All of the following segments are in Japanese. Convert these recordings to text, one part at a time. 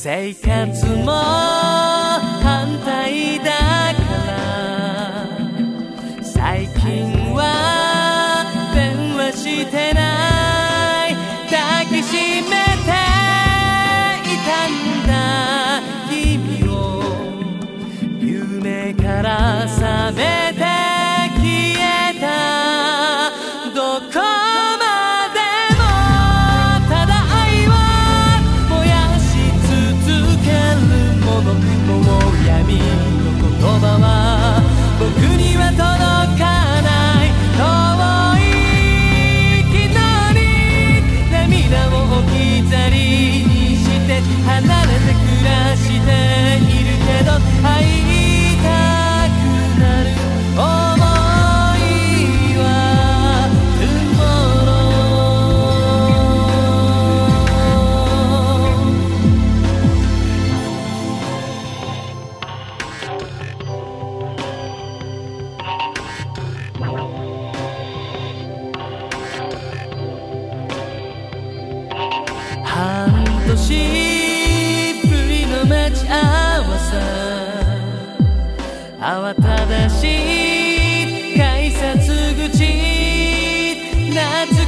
生活も反対だから。最近は電話してない。抱きしめていたんだ。君を夢から覚め慌ただしい改札口懐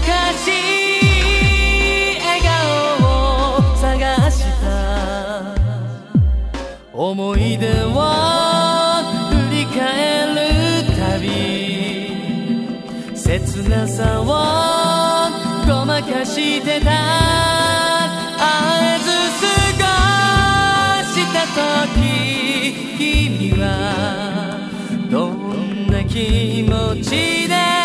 かしい笑顔を探した思い出を振り返るたび切なさをごまかしてた。会えず過ごした時君は気持ちで